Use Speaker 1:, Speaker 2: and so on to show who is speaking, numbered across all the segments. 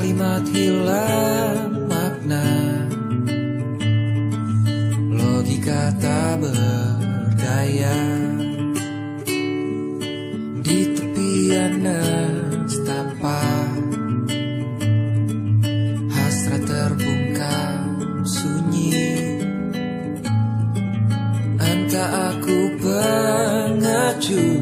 Speaker 1: Kalimat hilang makna. Logika tak Di tepian nestapa Hasrat terbungkam sunyi. Entah aku pengecut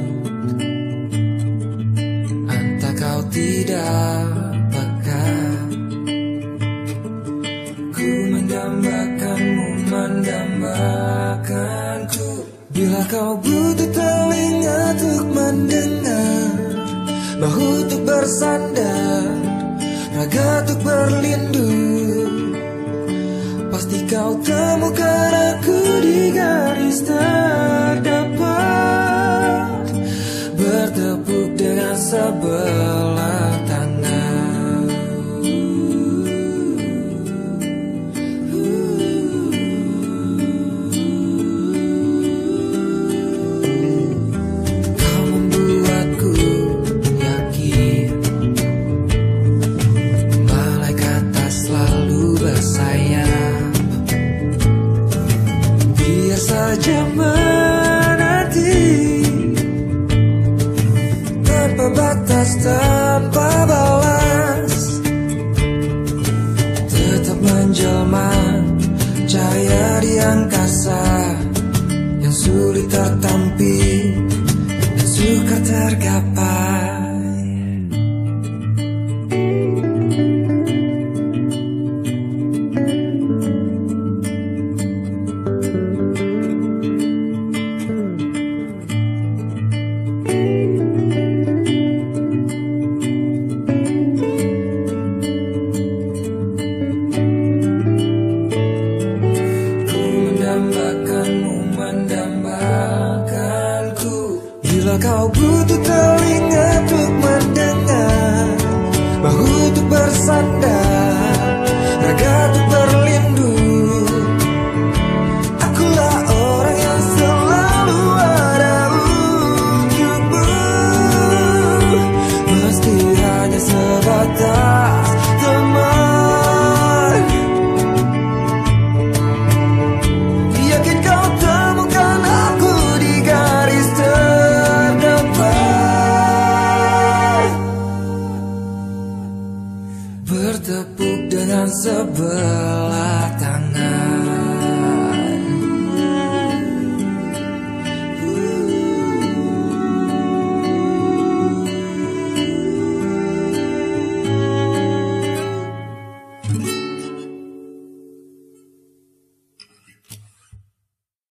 Speaker 1: Bila kau butuh telinga untuk mendengar Bahu untuk bersandar Raga untuk berlindung. Pasti kau temukan aku di garis terdepan Bertepuk dengan sebelah tangan saja menanti Tanpa batas, tanpa balas. Tetap menjelma Cahaya di angkasa Yang sulit tertampi Dan sukar tergapai kau butuh telinga untuk mendengar Bahu untuk bersandar Tangan